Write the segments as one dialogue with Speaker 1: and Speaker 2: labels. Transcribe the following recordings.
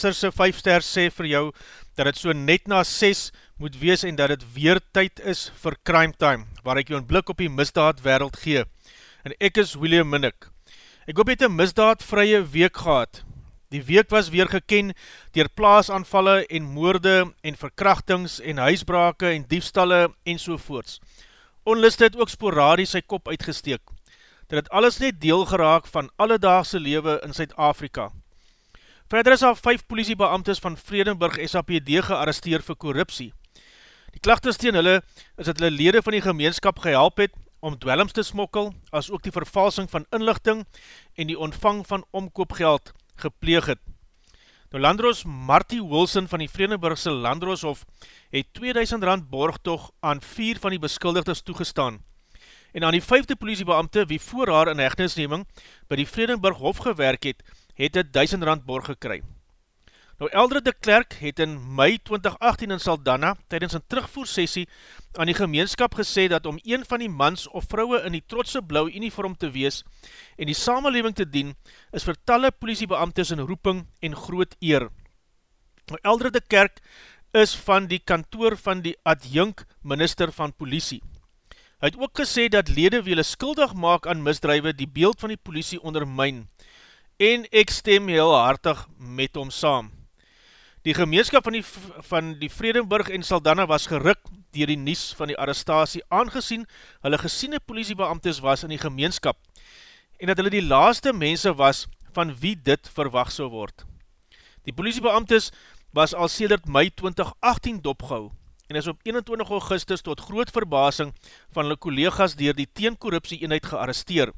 Speaker 1: Nasser se 5 ster sê vir jou dat het so net na 6 moet wees en dat het weer tyd is vir Crime Time, waar ek jou een blik op die misdaad wereld gee. En ek is William Minnick. Ek hoop het een misdaadvrye week gehad. Die week was weer geken dier plaasanvalle en moorde en verkrachtings en huisbrake en diefstalle en sovoorts. Onlist het ook sporadies sy kop uitgesteek. Dit het alles net deel geraak van alledaagse lewe in Suid-Afrika. Verder is al 5 politiebeamtes van Vredenburg SAPD gearresteer vir korruptie. Die klachtes teen hulle is dat hulle lede van die gemeenskap gehelp het om dwellings te smokkel, as ook die vervalsing van inlichting en die ontvang van omkoopgeld gepleeg het. Nou Landroos Marty Wilson van die Vredenburgse Landrooshof het 2000 rand borgtog aan 4 van die beskuldigdes toegestaan. En aan die 5de politiebeamte wie voor haar in hechtenisneming by die Vredenburg Hof gewerk het, het het 1000 rand borg gekry. Nou Eldre de Klerk het in mei 2018 in Saldana tydens een terugvoersessie aan die gemeenskap gesê dat om een van die mans of vrouwe in die trotse blauw uniform te wees en die samenleving te dien is vir talle politiebeamtes in roeping en groot eer. Nou Eldre de Kerk is van die kantoor van die adjunk minister van politie. Hy het ook gesê dat lede wie hulle skuldig maak aan misdrijwe die beeld van die politie ondermijn en ek stem heel hartig met hom saam. Die gemeenskap van die, van die Vredenburg en Saldanha was geruk dier die nies van die arrestatie, aangezien hulle gesiene politiebeamtes was in die gemeenskap, en dat hulle die laaste mense was van wie dit verwacht so word. Die politiebeamtes was al sedert mei 2018 dopgehou, en is op 21 augustus tot groot verbasing van hulle collega's dier die teenkorruptie eenheid gearresteer.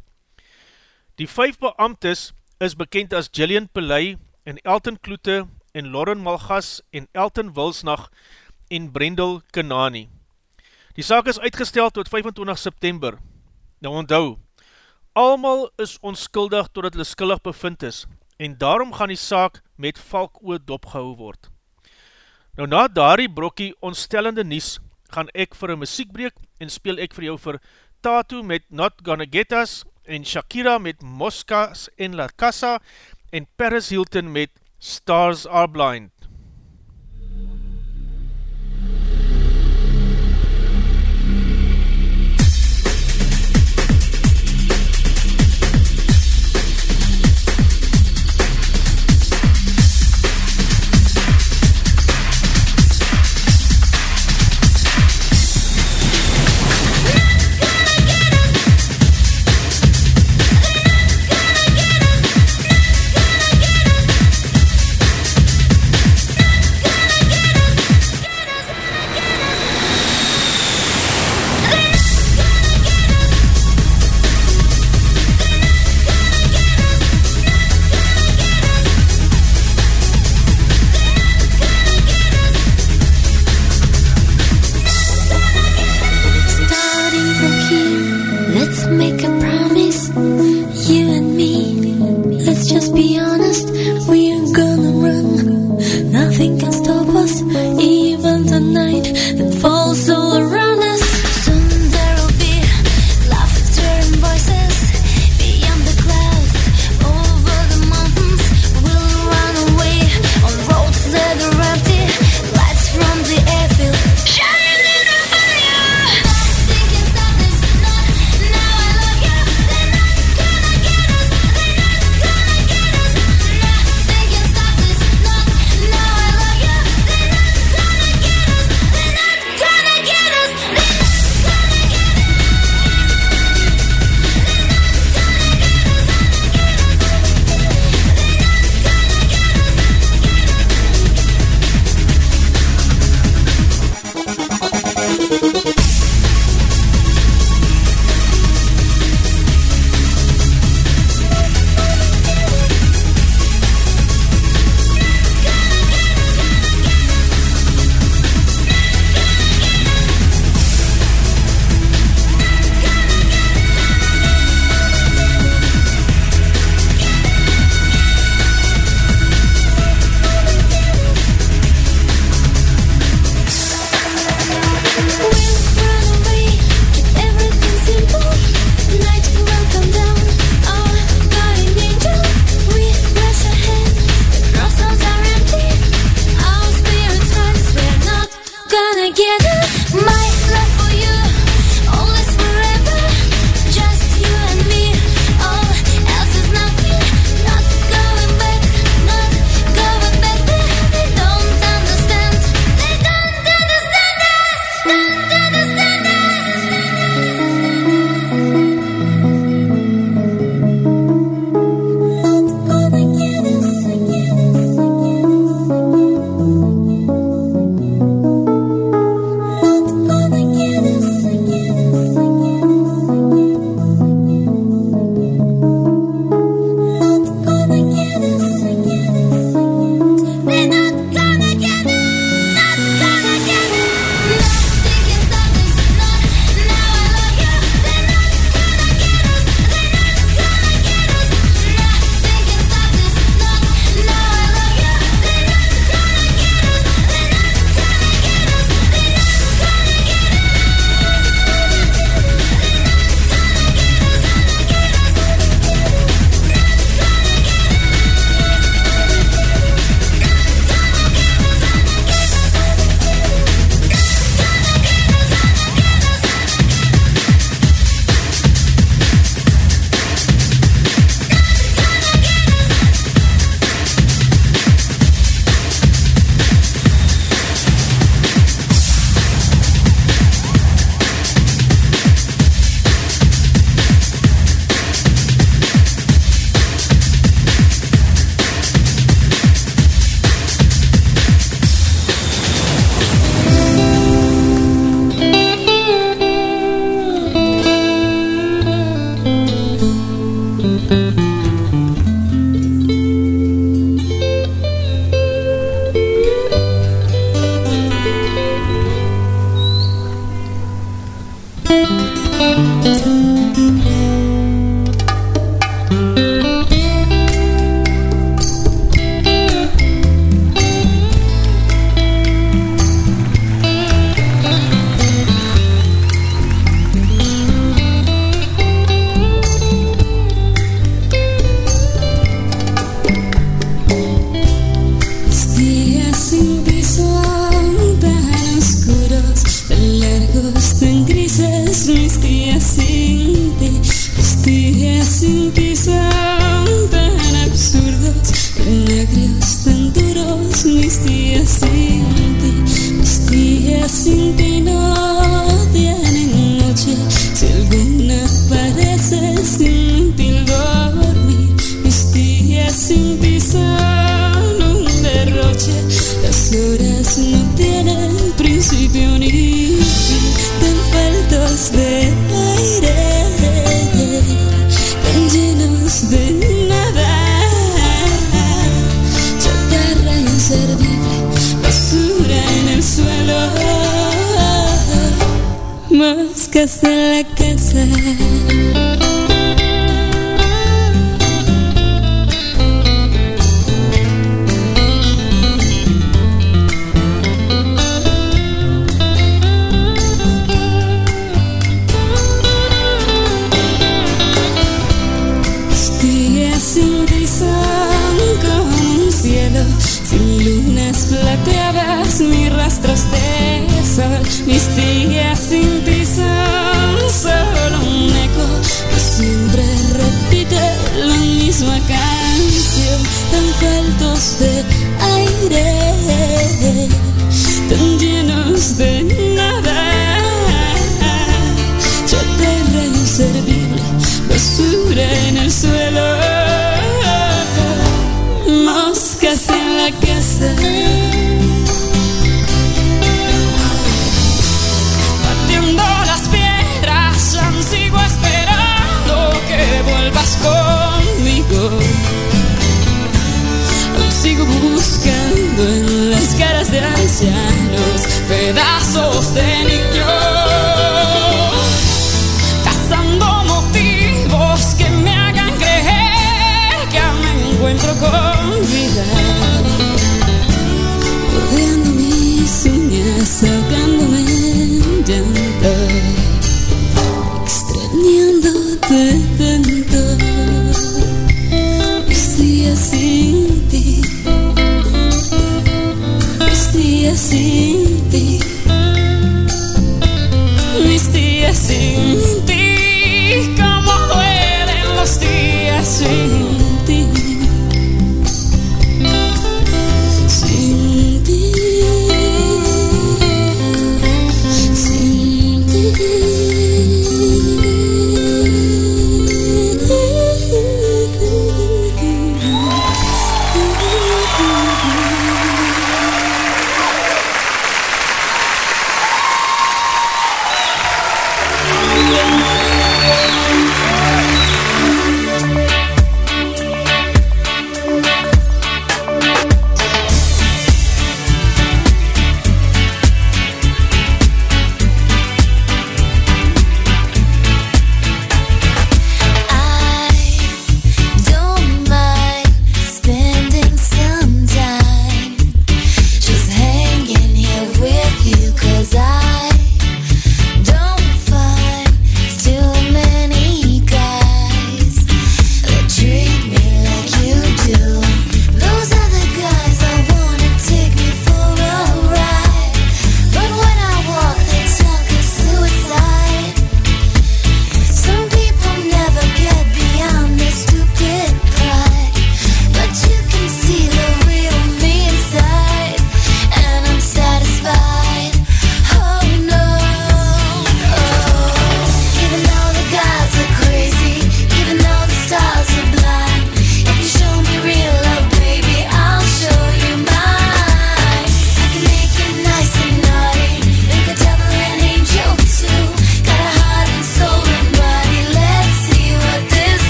Speaker 1: Die vijf beamtes is bekend as Gillian Pillay en Elton Kloete en Lauren Malgas en Elton Wilsnag en Brendel Kenani. Die saak is uitgestel tot 25 September. Nou onthou, almal is onskuldig totdat hulle skuldig bevind is en daarom gaan die saak met valkood opgehou word. Nou na daardie brokkie ontstellende nies gaan ek vir een muziekbreek en speel ek vir jou vir Tattoo met Not Gonna Get Us en Shakira met Moscas en La Casa en Paris Hilton met Stars Are Blind.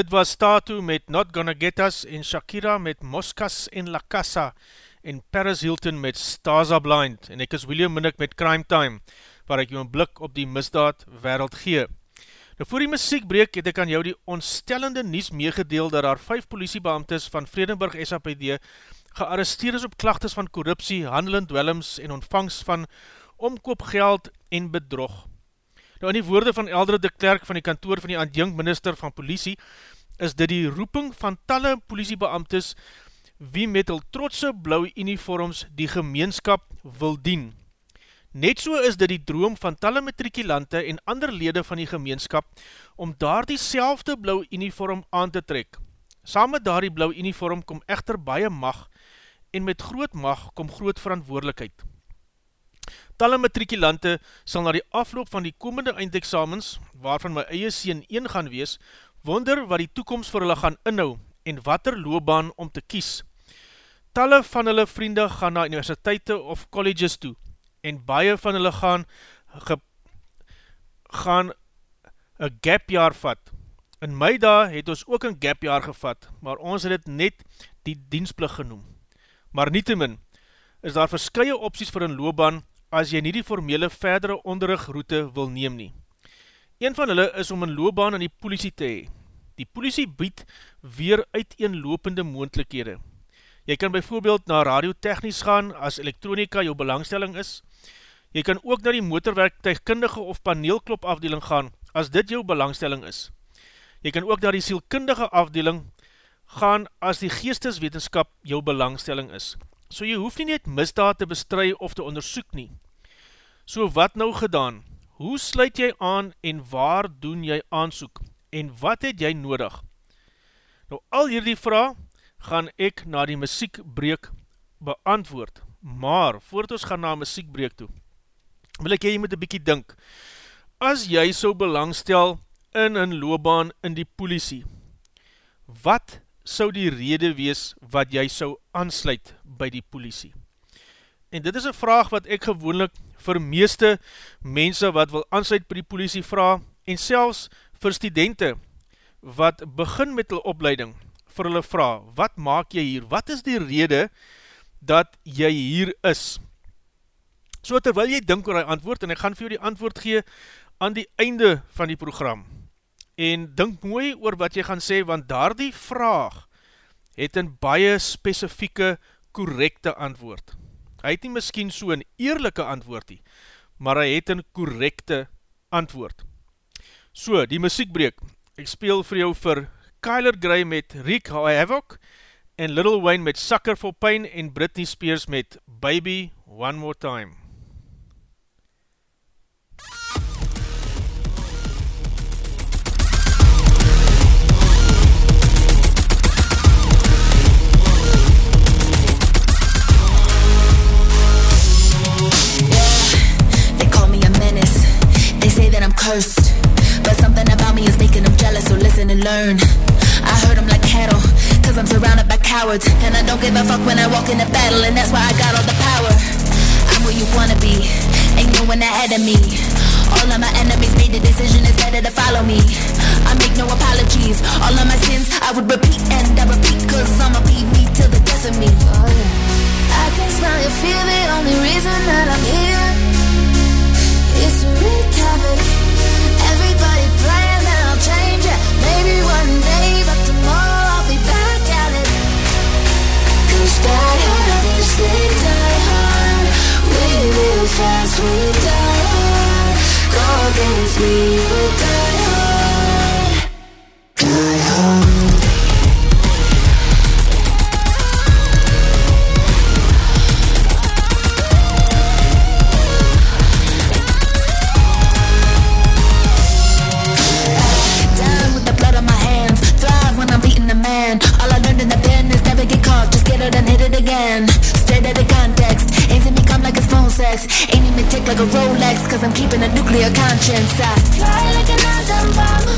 Speaker 1: Dit was Tatu met Not Gonna Get Us en Shakira met Moskas en La Casa en Paris Hilton met Staza Blind en ek is William Minnick met Crime Time waar ek jou een blik op die misdaad wereld gee. Nou voor die muziekbreek het ek aan jou die ontstellende nies meegedeel dat daar 5 politiebeamtes van Vredenburg SAPD gearresteer is op klachtes van korruptie, handelend dwellings en ontvangst van omkoopgeld en bedrog. Nou in die woorde van Eldre de Klerk van die kantoor van die adjunct minister van politie is dit die roeping van talle politiebeamtes wie met al trotse blauwe uniforms die gemeenskap wil dien. Net so is dit die droom van talle matrikulante en ander lede van die gemeenskap om daar die selfde blauwe uniform aan te trek. Saam met daar die blauwe uniform kom echter baie mag en met groot mag kom groot verantwoordelikheid. Talle matrikulante sal na die afloop van die komende eindexamens, waarvan my eie sien 1 gaan wees, wonder wat die toekomst vir hulle gaan inhou en wat er loopbaan om te kies. Talle van hulle vriende gaan na universiteite of colleges toe en baie van hulle gaan ge, gaan een gap jaar vat. In my dag het ons ook een gap jaar gevat, maar ons het het net die dienstplig genoem. Maar nie te min, is daar verskye opties vir een loopbaan as jy nie die formele verdere onderrigroute wil neem nie. Een van hulle is om een loopbaan aan die politie te hee. Die politie bied weer uiteenlopende moendlikhede. Jy kan bijvoorbeeld na radiotechnies gaan as elektronika jou belangstelling is. Jy kan ook na die motorwerktuigkundige of paneelklop afdeling gaan as dit jou belangstelling is. Jy kan ook na die sielkundige afdeling gaan as die geesteswetenskap jou belangstelling is. So jy hoef nie net misdaad te bestry of te onderzoek nie. So wat nou gedaan? Hoe sluit jy aan en waar doen jy aansoek? En wat het jy nodig? Nou al hierdie vraag gaan ek na die muziekbreek beantwoord. Maar, voordat ons gaan na muziekbreek toe, wil ek jy met een bykie dink. As jy so belangstel in een loopbaan in die politie, wat sou die rede wees wat jy sou aansluit by die politie? En dit is een vraag wat ek gewoonlik vir meeste mense wat wil aansluit by die politie vraag, en selfs vir studenten wat begin met die opleiding, vir hulle vraag, wat maak jy hier? Wat is die rede dat jy hier is? So terwyl jy dink oor die antwoord, en ek gaan vir jou die antwoord gee aan die einde van die program, en dink mooi oor wat jy gaan sê, want daar die vraag het een baie specifieke, korrekte antwoord. Hy het nie miskien so een eerlijke antwoord nie, maar hy het een korrekte antwoord. So, die muziekbreek, ek speel vir jou vir Kyler Gray met Rick Havoc en Little Wayne met Sucker for Pain en Britney Spears met Baby One More Time.
Speaker 2: Fuck when I walk in the battle, and that's why I got all the power. I'm where you wanna be, ain't no one ahead of me. All of my enemies made the decision, it's better to follow me. I make no apologies, all of my sins I would repeat and I repeat, cause I'ma be me till the death of me. Oh, yeah. I can smell your fear, the only reason that I'm here is to wreak havoc. Everybody praying that I'll change it, maybe one day, Hard is they die hard. We fast, we die hard. Go against me, you die cause I'm keeping a nuclear conscience. I fly like an atom bomb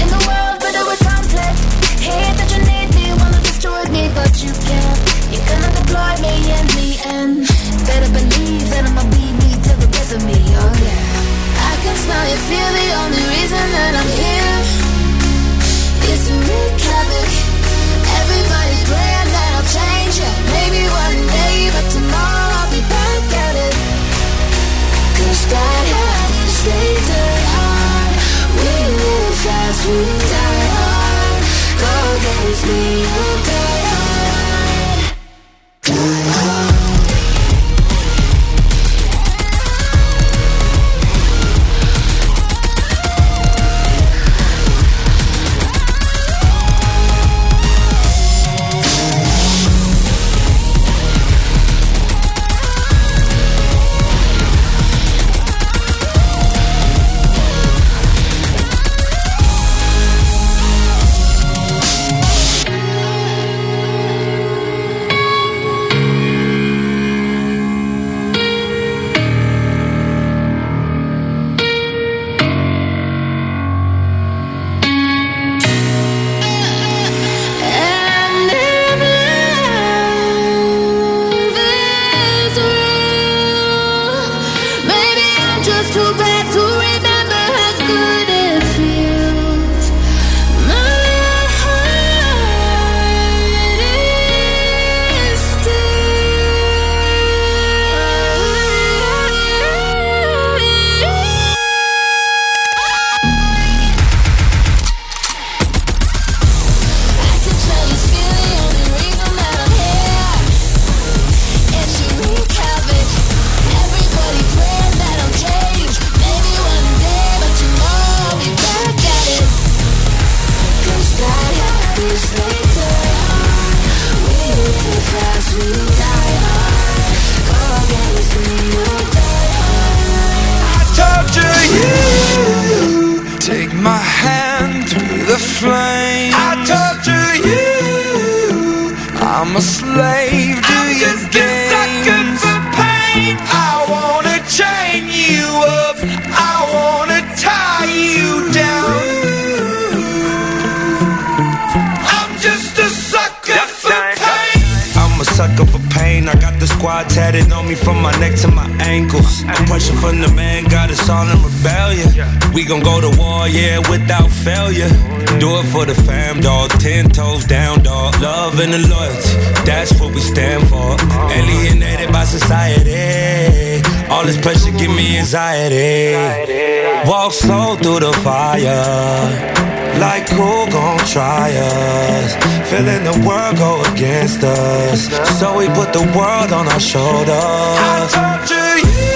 Speaker 2: In the world riddled with conflict Hate that you need me, wanna destroy me But you can't, you're gonna deploy me in the end. Better believe that I'ma be me till the death of me, oh yeah. I can smell you, feel the only reason that I'm here. Is to wreak havoc. Everybody praying that I'll change, you, Maybe one day I'm a slave to your game. go for pain. I got the squad tatted on me from my neck to my ankles. The pressure from the man got us all in rebellion. We gon' go to war, yeah, without failure. Do it for the fam, dog. Ten toes down, dog. Love and the loyalty, that's what we stand for. Alienated by society. All this pressure give me anxiety. Walk slow through the fire. Like who gon' try us?
Speaker 3: Feeling the world go against us. So we put the world on our shoulders.
Speaker 4: I torture you.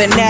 Speaker 4: but now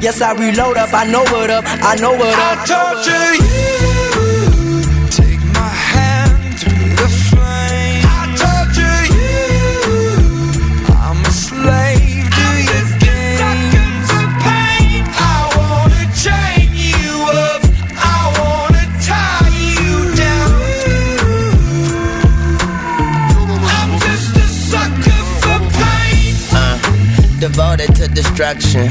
Speaker 4: Yes, I reload up. I know what up. I know what up.
Speaker 3: I torture you. Take my hand through the flame. I torture you. I'm a slave to your games. Pain. I wanna chain you up. I wanna tie you down. I'm just a sucker for pain.
Speaker 5: Uh, devoted to destruction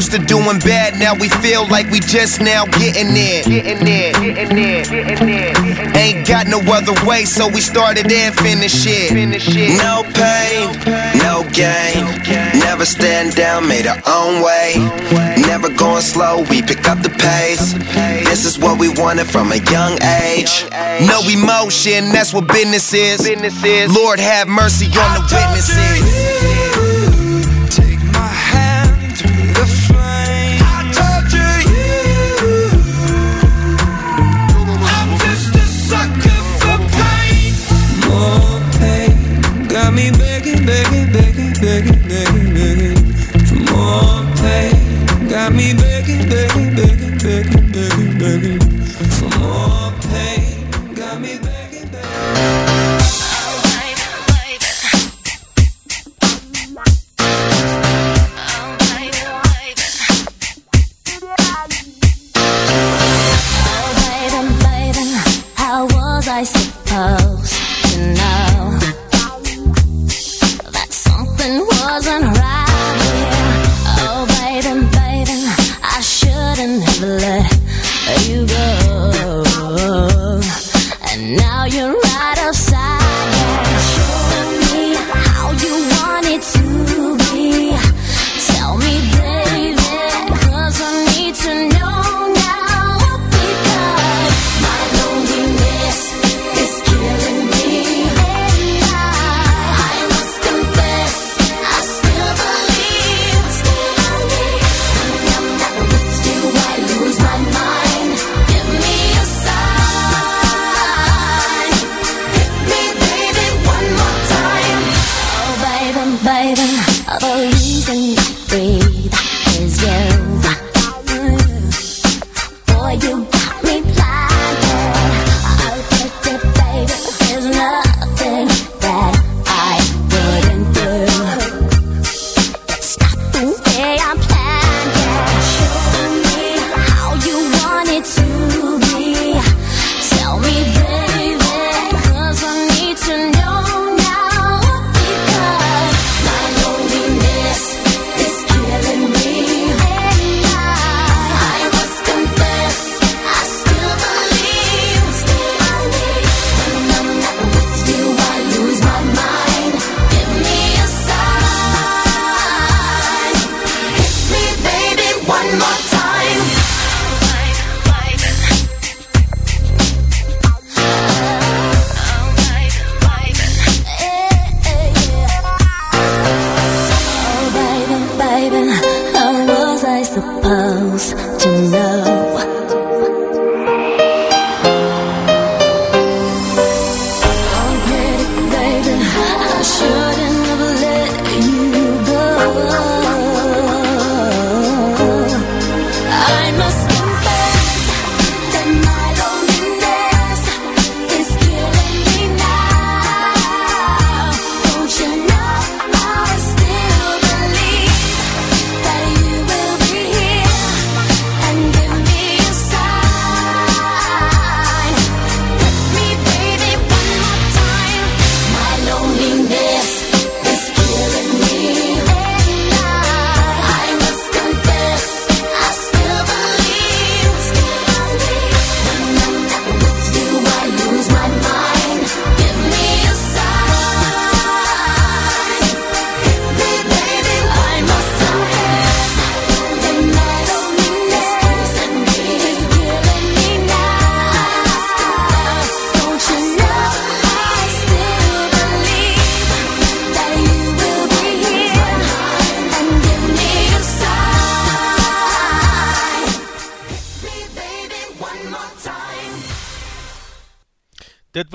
Speaker 6: used to doing bad, now we feel like we just now getting there. Getting there, getting there, getting there. Ain't got no other way, so we started and finished it.
Speaker 5: No pain, no gain. Never stand down, made our own way. Never going slow, we pick up the pace. This is what we wanted from a young age.
Speaker 6: No emotion, that's what business is. Lord have mercy on the witnesses.
Speaker 3: More pain got me.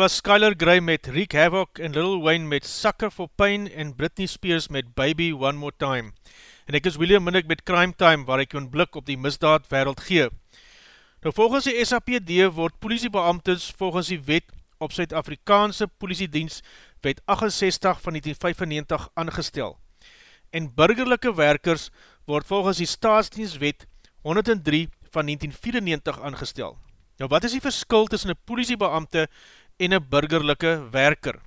Speaker 2: was
Speaker 1: Skylar Grey met Rick Havoc en Lil Wayne met Sucker for Pain en Britney Spears met Baby One More Time. En ek is William Minnick met Crime Time waar ek jou een blik op die misdaad wereld gee. Nou volgens die SAPD word politiebeamtes volgens die wet op Suid-Afrikaanse politiedienst wet 68 van 1995 aangestel. En burgerlijke werkers word volgens die staatsdienstwet 103 van 1994 aangestel. Nou wat is die verskil tussen een politiebeamte en een burgerlijke werker.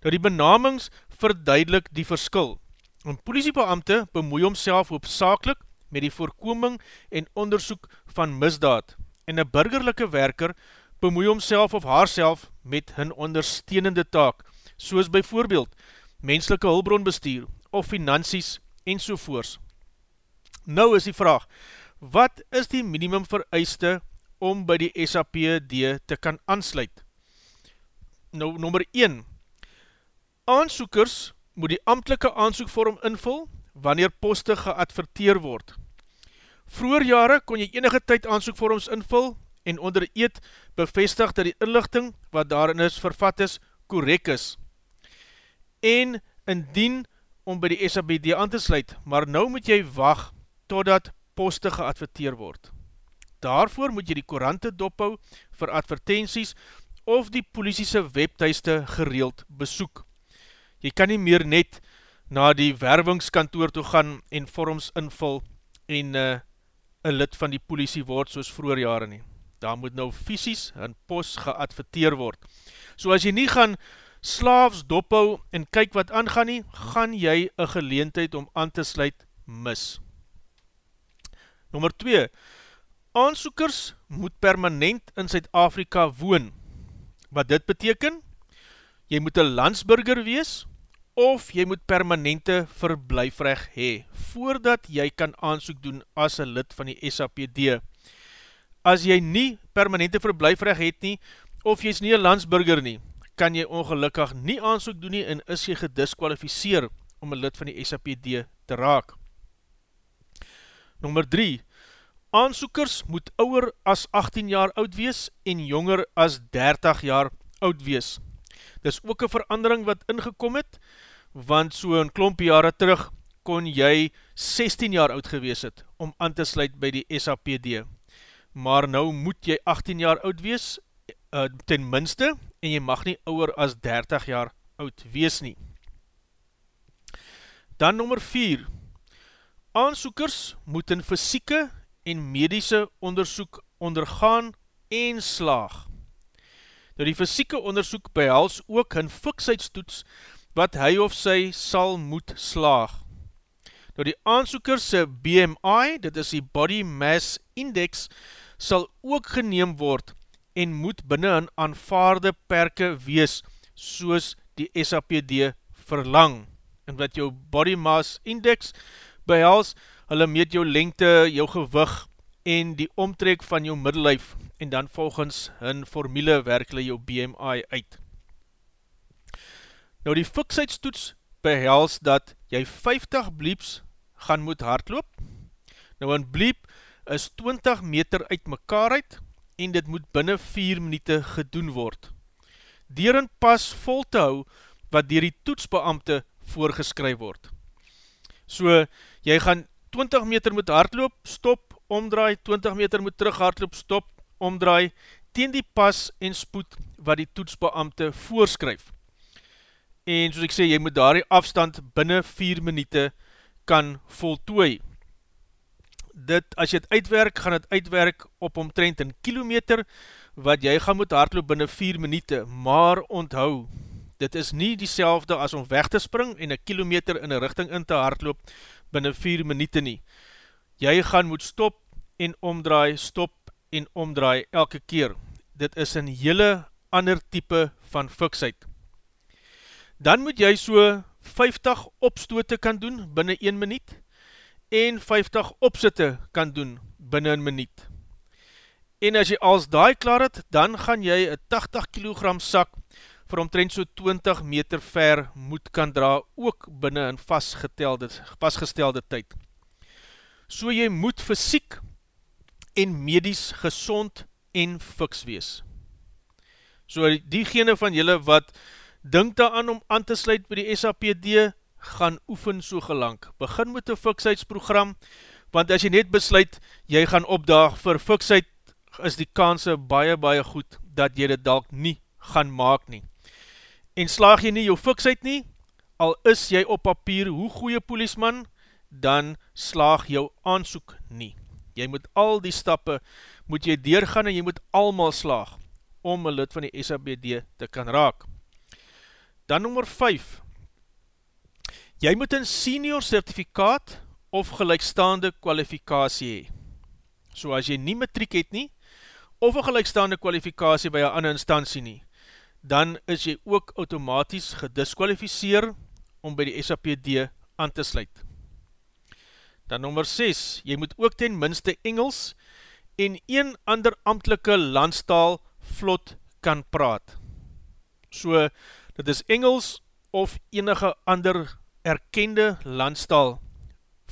Speaker 1: Nou die benamings verduidelik die verskil. Een politiebeamte bemoei homself hoopzakelik met die voorkoming en onderzoek van misdaad en een burgerlijke werker bemoei homself of haarself met hun ondersteunende taak, soos byvoorbeeld menslike hulbronbestuur of finansies en sovoors. Nou is die vraag, wat is die minimum vereiste om by die SAPD te kan aansluit? Nou, nummer 1. Aansoekers moet die amtelike aansoekvorm invul wanneer poste geadverteer word. Vroeger jare kon jy enige tyd aansoekvorms invul en onder eet bevestig dat die inlichting wat daarin is vervat is, korek is. En indien om by die SABD aan te sluit, maar nou moet jy wacht totdat poste geadverteer word. Daarvoor moet jy die korante dophou vir advertenties of die politiese webthuiste gereeld besoek. Jy kan nie meer net na die wervingskantoor toe gaan en vorms invul en uh, een lid van die politie word soos vroeger jare nie. Daar moet nou fysisk in post geadverteer word. So as jy nie gaan slaafs dophou en kyk wat aangaan nie, gaan jy een geleentheid om aan te sluit mis. Nummer 2 Aansoekers moet permanent in Zuid-Afrika woon. Wat dit beteken? Jy moet een landsburger wees of jy moet permanente verblijfrecht hee, voordat jy kan aansoek doen as een lid van die SAPD. As jy nie permanente verblijfrecht het nie, of jy is nie een landsburger nie, kan jy ongelukkig nie aansoek doen nie en is jy gedisqualificeer om een lid van die SAPD te raak. Nummer 3. Aansoekers moet ouwer as 18 jaar oud wees en jonger as 30 jaar oud wees. Dis ook een verandering wat ingekom het, want so een klompie jare terug kon jy 16 jaar oud gewees het om aan te sluit by die SAPD. Maar nou moet jy 18 jaar oud wees, uh, ten minste, en jy mag nie ouwer as 30 jaar oud wees nie. Dan nummer 4. Aansoekers moet in fysieke en medische onderzoek ondergaan en slaag. Nou die fysieke onderzoek behels ook hun fiksheidsstoets wat hy of sy sal moet slaag. Nou die aansoeker sy BMI, dit is die Body Mass Index, sal ook geneem word en moet binnen een aanvaarde perke wees, soos die SAPD verlang. En wat jou Body Mass Index behels, hulle meet jou lengte, jou gewig en die omtrek van jou middellijf en dan volgens hun formule werk hulle jou BMI uit. Nou die fiksheidsstoets behels dat jy 50 blieps gaan moet hardloop. Nou een bliep is 20 meter uit mekaar uit en dit moet binnen 4 minute gedoen word. Dier een pas vol te hou wat dier die toetsbeamte voorgeskryf word. So, jy gaan 20 meter moet hardloop, stop, omdraai, 20 meter moet terug hardloop, stop, omdraai, teen die pas en spoed wat die toetsbeamte voorskryf en soos ek sê, jy moet daar die afstand binnen 4 minute kan voltooi. Dit, as jy het uitwerk, gaan het uitwerk op omtrent een kilometer, wat jy gaan moet hardloop binnen 4 minute, maar onthou, dit is nie die as om weg te spring en een kilometer in een richting in te hardloop binnen 4 minute nie. Jy gaan moet stop en omdraai, stop en omdraai elke keer. Dit is een hele ander type van fiksheid dan moet jy so 50 opstoote kan doen binnen 1 minuut en 50 opsitte kan doen binnen 1 minuut. En as jy als daai klaar het, dan gaan jy een 80 kg sak vir omtrent so 20 meter ver moet kan dra, ook binnen een vastgestelde, tyd. So jy moet fysiek en medies gezond en fiks wees. So diegene van julle wat Dink daaraan om aan te sluit by die SAPD, gaan oefen so gelang. Begin met een fiksheidsprogram, want as jy net besluit, jy gaan opdaag vir fiksheid, is die kanse baie baie goed, dat jy dit dalk nie gaan maak nie. En slaag jy nie jou fiksheid nie, al is jy op papier hoe goeie poliesman, dan slaag jou aansoek nie. Jy moet al die stappe, moet jy deurgaan en jy moet almal slaag, om een lid van die SABD te kan raak. Dan nummer 5 Jy moet een senior certificaat of gelijkstaande kwalifikatie hee. So as jy nie matriek het nie, of een gelijkstaande kwalifikatie by een ander instantie nie, dan is jy ook automatisch gediskwalificeer om by die SAPD aan te sluit. Dan nummer 6, jy moet ook ten minste Engels en een ander amtelike landstaal vlot kan praat. So, dit is Engels of enige ander erkende landstaal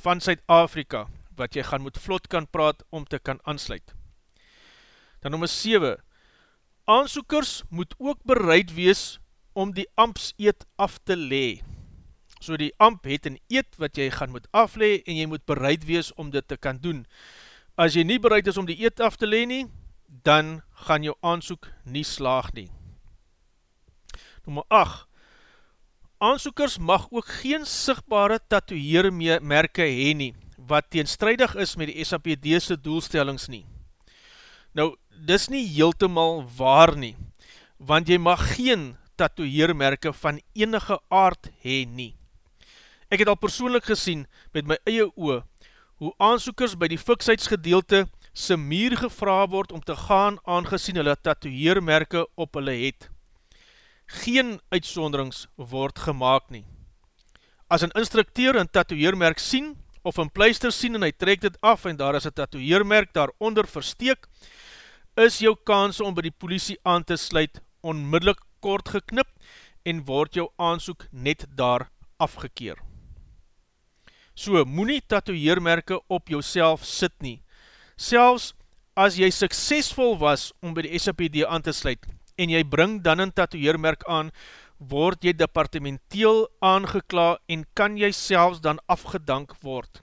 Speaker 1: van Suid-Afrika, wat jy gaan moet vlot kan praat om te kan aansluit. Dan nummer 7, aansoekers moet ook bereid wees om die amps eet af te lee. So die amp het een eet wat jy gaan moet aflee en jy moet bereid wees om dit te kan doen. As jy nie bereid is om die eet af te lee nie, dan gaan jou aansoek nie slaag nie. Nummer 8, aansoekers mag ook geen sigbare tatoeëermerke heen nie, wat teenstrijdig is met die SAPD'se doelstellings nie. Nou, dis nie heeltemal waar nie, want jy mag geen tatoeëermerke van enige aard heen nie. Ek het al persoonlik gesien met my eie oe, hoe aansoekers by die fiksheidsgedeelte sy muur gevra word om te gaan aangezien hulle tatoeëermerke op hulle het. Geen uitsonderings word gemaakt nie. As een instructeur een tatoeëermerk sien, of een pleister sien en hy trek dit af en daar is een tatoeëermerk daaronder versteek, is jou kans om by die politie aan te sluit onmiddellik kort geknip en word jou aansoek net daar afgekeer. So, moet nie tatoeëermerke op jou sit nie. Selfs as jy suksesvol was om by die SAPD aan te sluit en jy bring dan een tatoeëermerk aan, word jy departementeel aangekla en kan jy selfs dan afgedank word.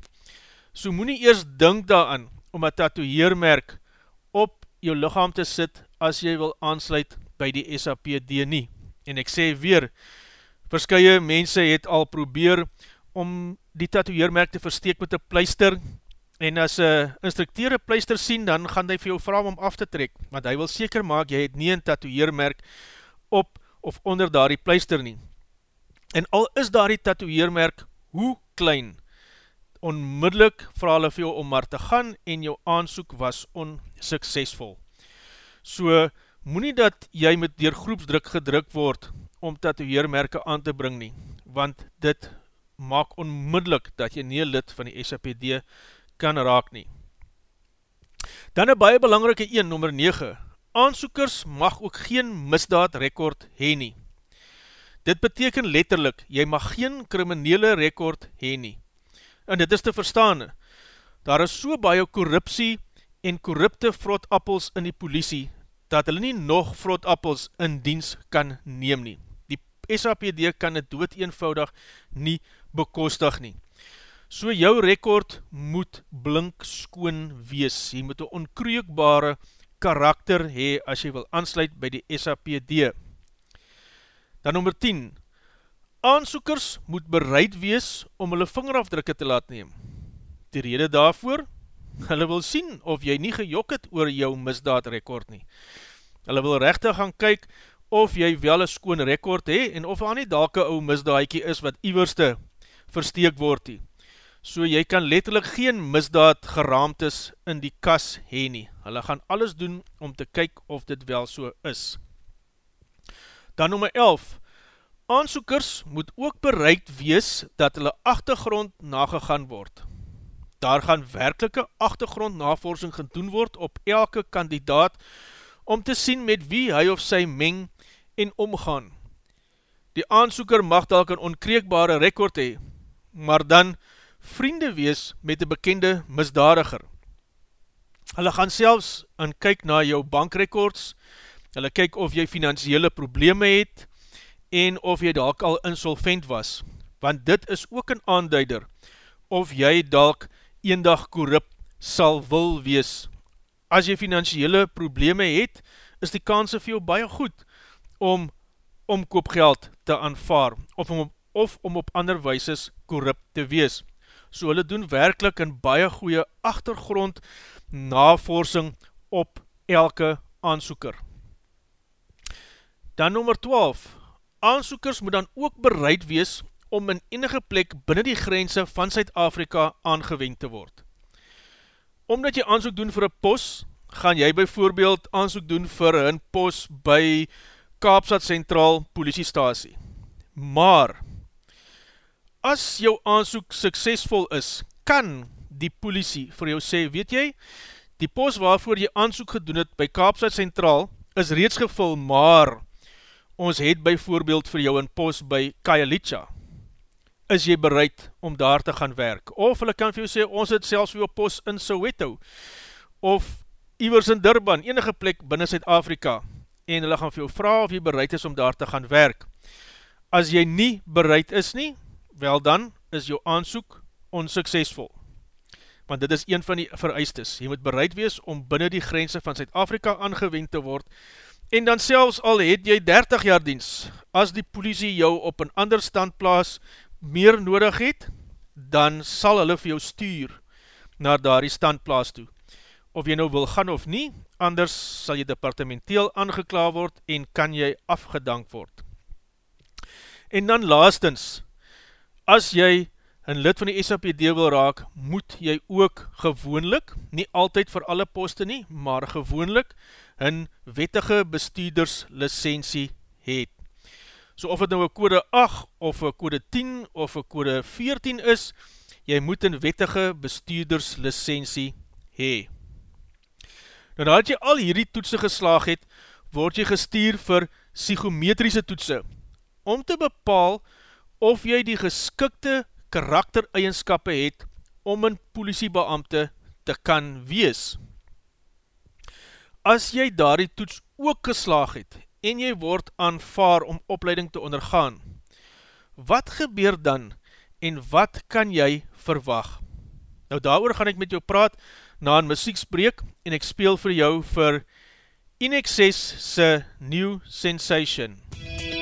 Speaker 1: So moet nie eers dink daaran om een tatoeëermerk op jou lichaam te sit as jy wil aansluit by die SAPD nie. En ek sê weer, verskye mense het al probeer om die tatoeëermerk te versteek met een pleister en as een instructeer een pleister sien, dan gaan hy vir jou vraag om af te trek, want hy wil seker maak, jy het nie een tatoeëermerk op of onder daar die pleister nie. En al is daar die tatoeëermerk hoe klein, onmiddellik vraag hulle vir jou om maar te gaan en jou aansoek was onsuksesvol. So, moet nie dat jy met dier groepsdruk gedruk word om tatoeëermerke aan te bring nie, want dit maak onmiddellik dat jy nie lid van die SAPD kan raak nie. Dan een baie belangrike 1, nummer 9, aansoekers mag ook geen misdaad rekord heen nie. Dit beteken letterlik, jy mag geen kriminele rekord heen nie. En dit is te verstaan, daar is so baie korruptie en korrupte vrotappels in die politie, dat hulle nie nog vrotappels in diens kan neem nie. Die SAPD kan het dood eenvoudig nie bekostig nie. So jou rekord moet blink skoon wees. Jy moet een onkreukbare karakter hee as jy wil aansluit by die SAPD. Dan nummer 10. Aansoekers moet bereid wees om hulle vingerafdrukke te laat neem. Die rede daarvoor, hulle wil sien of jy nie gejok het oor jou misdaadrekord nie. Hulle wil rechte gaan kyk of jy wel een skoon rekord hee en of aan die dalke ou misdaadkie is wat iwerste versteek word nie so jy kan letterlik geen misdaad geraamtes in die kas heen nie. Hulle gaan alles doen om te kyk of dit wel so is. Dan nummer 11, aansoekers moet ook bereid wees dat hulle achtergrond nagegaan word. Daar gaan werkelike achtergrondnavorsing gedoen word op elke kandidaat om te sien met wie hy of sy meng en omgaan. Die aansoeker mag dalk een onkreekbare rekord hee, maar dan vriende wees met een bekende misdadiger. Hulle gaan selfs in kyk na jou bankrekords, hulle kyk of jy financiële probleme het, en of jy dalk al insolvent was, want dit is ook een aanduider, of jy dalk eendag korrup sal wil wees. As jy financiële probleme het, is die kanse vir jou baie goed, om omkoopgeld te aanvaar, of om, of om op ander weises korrup te wees so hulle doen werkelijk in baie goeie achtergrond navorsing op elke aansoeker. Dan nummer 12, aansoekers moet dan ook bereid wees om in enige plek binnen die grense van Suid-Afrika aangewend te word. Omdat jy aanzoek doen vir een pos, gaan jy bijvoorbeeld aanzoek doen vir een pos by Kaapstad Centraal Politiestasie. Maar, as jou aanzoek suksesvol is, kan die politie vir jou sê, weet jy, die pos waarvoor jy aanzoek gedoen het by Kaapstad Centraal is reeds gevul, maar ons het bijvoorbeeld vir jou een pos by Kajalicha. Is jy bereid om daar te gaan werk? Of hulle kan vir jou sê, ons het selfs vir jou pos in Soweto, of iwers in Durban, enige plek binnen Zuid-Afrika, en hulle gaan vir jou vraag of jy bereid is om daar te gaan werk. As jy nie bereid is nie, wel dan is jou aansoek onsuksesvol want dit is een van die vereistes. Jy moet bereid wees om binnen die grense van Zuid-Afrika aangewend te word, en dan selfs al het jy 30 jaar diens, as die politie jou op een ander standplaas meer nodig het, dan sal hulle vir jou stuur naar daar die standplaas toe. Of jy nou wil gaan of nie, anders sal jy departementeel aangekla word en kan jy afgedank word. En dan laastens, as jy een lid van die SAPD wil raak, moet jy ook gewoonlik, nie altyd vir alle poste nie, maar gewoonlik, een wettige bestuurderslicensie het. So of het nou een code 8, of een code 10, of een code 14 is, jy moet een wettige bestuurderslicensie hee. Nou nadat jy al hierdie toetsen geslaag het, word jy gestuur vir psychometrische toetsen, om te bepaal of jy die geskikte karaktereigenskappe het om een politiebeamte te kan wees. As jy daar die toets ook geslaag het en jy word aanvaar om opleiding te ondergaan, wat gebeur dan en wat kan jy verwag? Nou daar gaan ek met jou praat na een muziekspreek en ek speel vir jou vir Inexcess se New Sensation. En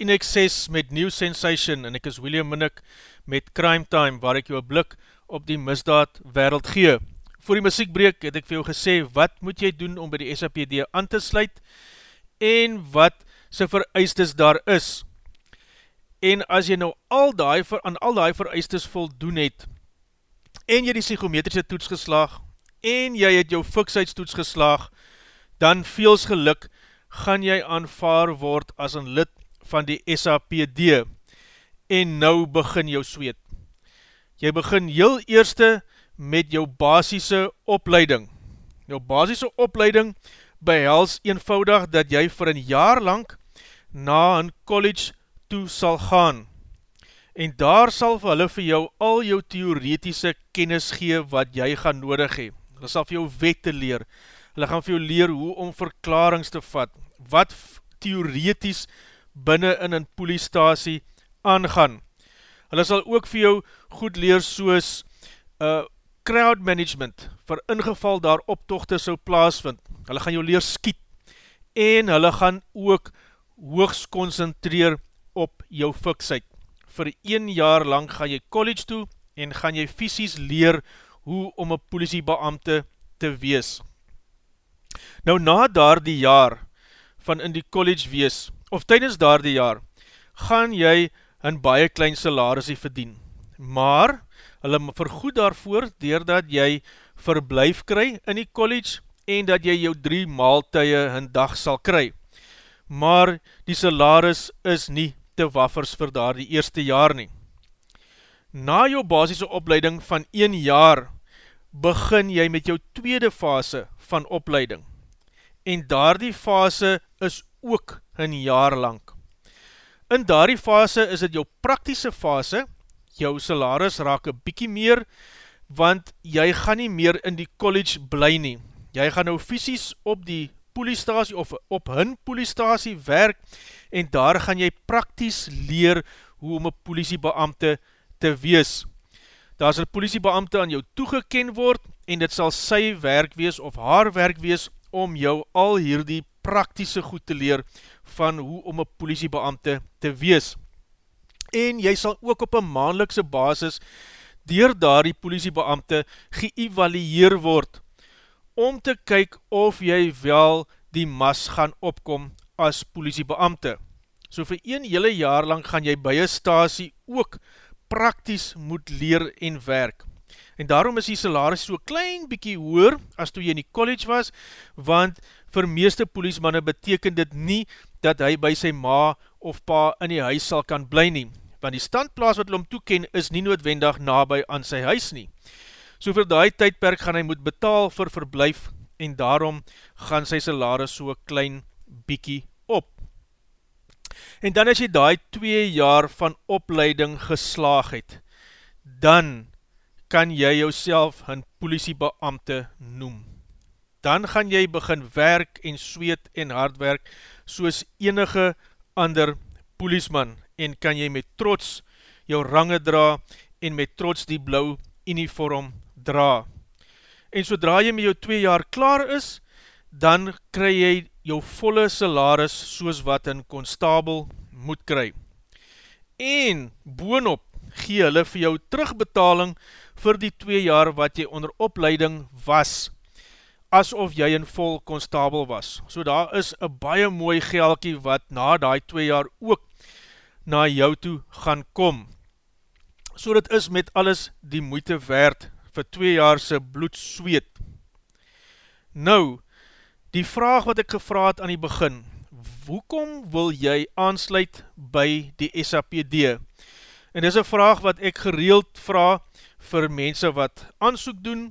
Speaker 1: In Excess met New Sensation en ek is William Minnick met Crime Time waar ek jou blik op die misdaad wereld gee. Voor die muziekbreek het ek vir jou gesê wat moet jy doen om by die SAPD aan te sluit en wat sy vereistes daar is. En as jy nou al die, aan al die vereistes voldoen het en jy die psychometrische toets geslaag en jy het jou fiksheidstoets geslaag, dan veels geluk gaan jy aanvaar word as een lid van die SAPD en nou begin jou zweet. Jy begin heel eerste met jou basisse opleiding. Jou basisse opleiding behels eenvoudig dat jy vir een jaar lang na een college toe sal gaan. En daar sal vir hulle vir jou al jou theoretische kennis gee wat jy gaan nodig hee. Hulle sal vir jou wette leer, hulle gaan vir jou leer hoe om verklarings te vat, wat theoreties binnen in een poliestasie aangaan. Hulle sal ook vir jou goed leer soos uh, crowd management, vir ingeval daar optochte sou plaasvind. Hulle gaan jou leer skiet en hulle gaan ook hoogs concentreer op jou fiksheid. Vir een jaar lang gaan jy college toe en gaan jy fysisk leer hoe om een politiebeamte te wees. Nou na daar die jaar van in die college wees, of tydens daar die jaar, gaan jy een baie klein salarisie verdien. Maar, hulle vergoed daarvoor, doordat jy verblijf kry in die college, en dat jy jou drie maaltuie hun dag sal kry. Maar die salaris is nie te waffers vir daar die eerste jaar nie. Na jou basisse opleiding van 1 jaar, begin jy met jou tweede fase van opleiding. En daar die fase is ook een jaar lang. In daar die fase is het jou praktische fase, jou salaris raak een bykie meer, want jy gaan nie meer in die college bly nie. Jy gaan nou fysisk op die poliestasie of op hun poliestasie werk en daar gaan jy prakties leer hoe om een politiebeamte te wees. Daar is een politiebeamte aan jou toegeken word en dit sal sy werk wees of haar werk wees om jou al hierdie praktische goed te leer van hoe om een politiebeamte te wees. En jy sal ook op een maandelikse basis dier daar die politiebeamte geëvalueer word om te kyk of jy wel die mas gaan opkom as politiebeamte. So vir een hele jaar lang gaan jy by een stasie ook prakties moet leer en werk. En daarom is die salaris so klein bykie hoer as toe jy in die college was, want vir meeste poliesmanne beteken dit nie dat hy by sy ma of pa in die huis sal kan bly nie, want die standplaas wat hulle om toeken is nie noodwendig nabij aan sy huis nie. So vir die tydperk gaan hy moet betaal vir verblijf en daarom gaan sy salaris so klein bykie op. En dan as jy die twee jaar van opleiding geslaag het, dan kan jy jouself een politiebeamte noem. Dan gaan jy begin werk en zweet en hardwerk soos enige ander poliesman en kan jy met trots jou range dra en met trots die blauw uniform dra. En sodra jy met jou 2 jaar klaar is, dan kry jy jou volle salaris soos wat een konstabel moet kry. En boonop gee hulle vir jou terugbetaling vir die 2 jaar wat jy onder opleiding was, asof jy een vol konstabel was. So daar is een baie mooi geldkie wat na die 2 jaar ook na jou toe gaan kom. So dit is met alles die moeite werd vir 2 jaar sy bloed sweet. Nou, die vraag wat ek gevraad aan die begin, hoekom wil jy aansluit by die SAPD? En dis een vraag wat ek gereeld vraag vir mense wat aansoek doen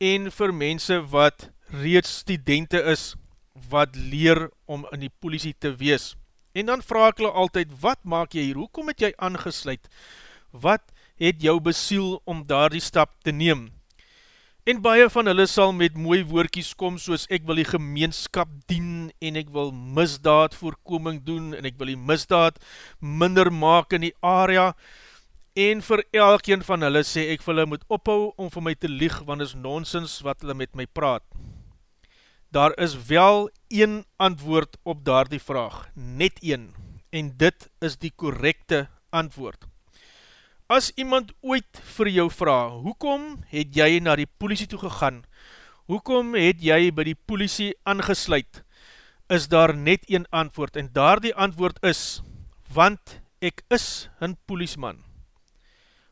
Speaker 1: en vir mense wat reeds studente is wat leer om in die politie te wees. En dan vraag hulle altyd, wat maak jy hier? Hoekom het jy aangesluit? Wat het jou besiel om daar die stap te neem. En baie van hulle sal met mooi woordkies kom soos ek wil die gemeenskap dien en ek wil misdaad voorkoming doen en ek wil die misdaad minder maak in die area en vir elkeen van hulle sê ek vir hulle moet ophou om vir my te lieg want is nonsens wat hulle met my praat. Daar is wel een antwoord op daar die vraag, net een en dit is die correcte antwoord. As iemand ooit vir jou vraag, hoekom het jy na die politie toe gegaan? Hoekom het jy by die politie aangesluit? Is daar net een antwoord en daar die antwoord is, want ek is een poliesman.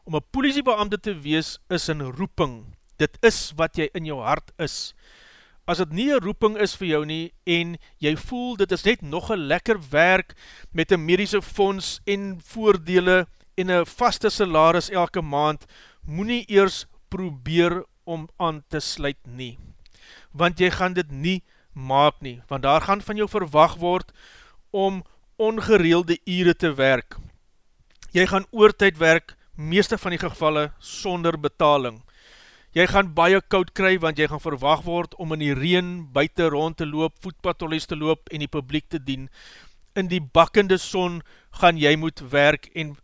Speaker 1: Om een politiebeamte te wees is een roeping, dit is wat jy in jou hart is. As het nie een roeping is vir jou nie en jy voel dit is net nog een lekker werk met een medische fonds en voordele en een vaste salaris elke maand, moet nie eers probeer om aan te sluit nie. Want jy gaan dit nie maak nie, want daar gaan van jou verwacht word om ongereelde ure te werk. Jy gaan oortijd werk, meeste van die gevalle, sonder betaling. Jy gaan baie koud kry, want jy gaan verwacht word om in die reen buiten rond te loop, voetpatrollies te loop en die publiek te dien. In die bakkende son gaan jy moet werk en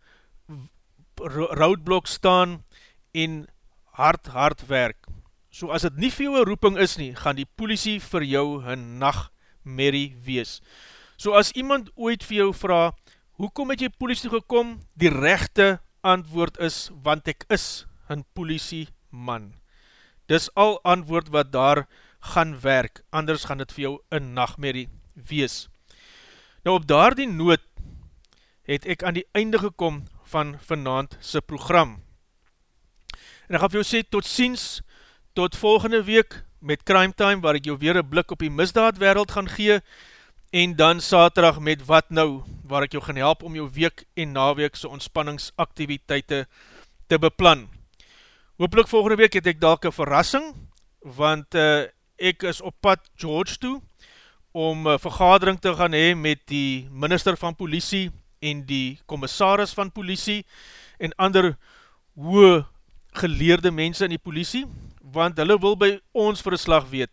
Speaker 1: roadblok staan en hard hard werk. So as het nie vir jou een roeping is nie, gaan die politie vir jou een nachtmerrie wees. So as iemand ooit vir jou vraag, hoekom het jy politie gekom? Die rechte antwoord is, want ek is een politie man. Dis al antwoord wat daar gaan werk, anders gaan het vir jou een nachtmerrie wees. Nou op daar die nood het ek aan die einde gekom van vanavond sy program. En ek gaan vir jou sê, tot ziens, tot volgende week met Crime Time, waar ek jou weer een blik op die misdaad wereld gaan gee, en dan saterdag met Wat Nou, waar ek jou gaan help om jou week en naweekse ontspanningsaktiviteite te beplan. Hopelijk volgende week het ek dalk een verrassing, want uh, ek is op pad George toe, om uh, vergadering te gaan hee met die minister van politie en die commissaris van politie en ander hoë geleerde mense in die politie, want hulle wil by ons vir slag weet,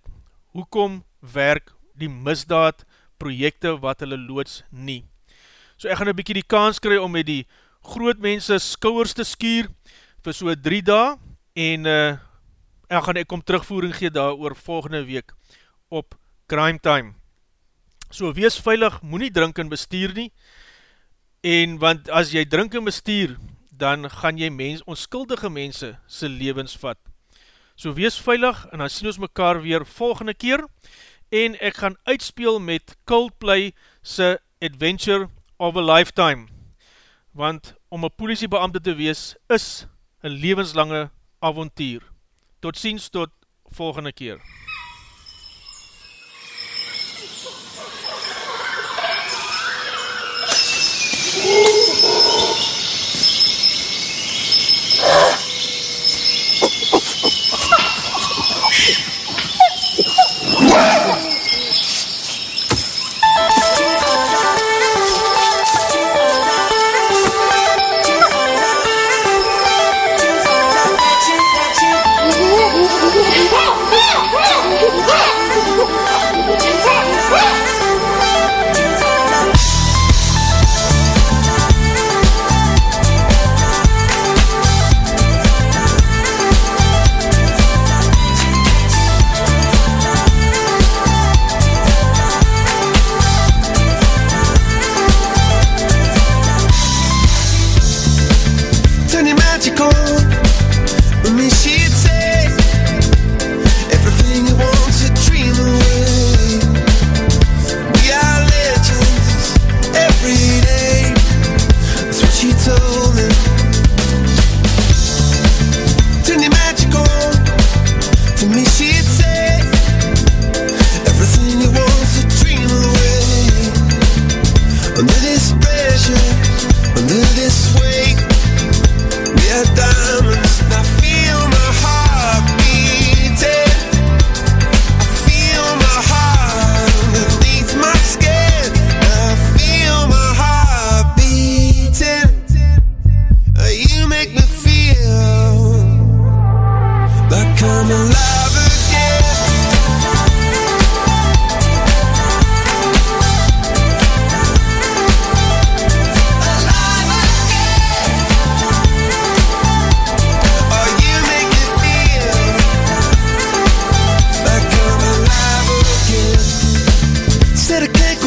Speaker 1: hoekom werk die misdaad projekte wat hulle loods nie. So ek gaan een bykie die kans kry om met die groot mense skouwers te skuur vir so drie dae en uh, ek gaan ek om terugvoering gee daar oor volgende week op crime time. So wees veilig, moet nie drink en bestuur nie, en want as jy drink en bestuur, dan gaan jy mens, onskuldige mense sy levens vat. So wees veilig, en dan sien ons mekaar weer volgende keer, en ek gaan uitspeel met Coldplay sy Adventure of a Lifetime, want om een politiebeamte te wees, is een levenslange avontuur. Tot ziens, tot volgende keer.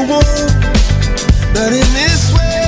Speaker 6: But in this way,